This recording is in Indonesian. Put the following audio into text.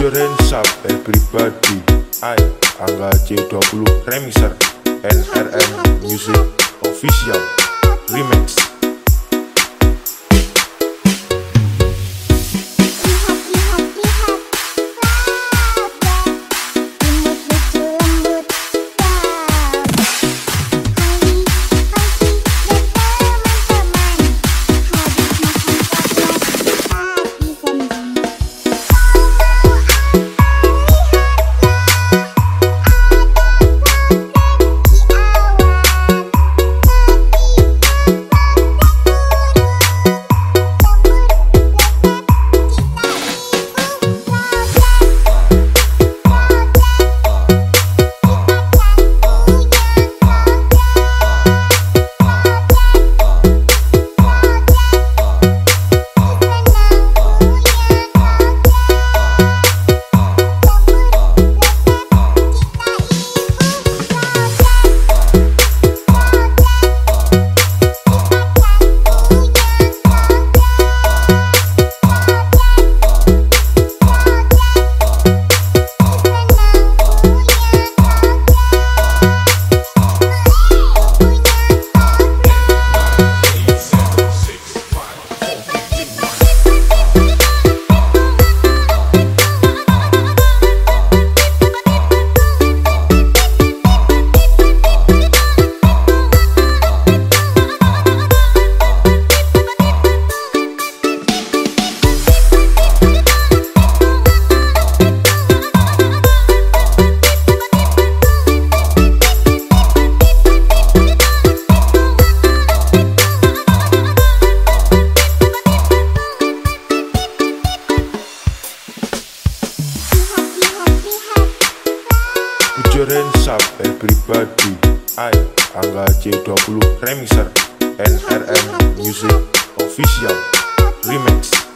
your hands up everybody I Angga C20 Remixer NRM Music Official Remix Hands up everybody I Angga C20 Remixer NRM Music Official Remix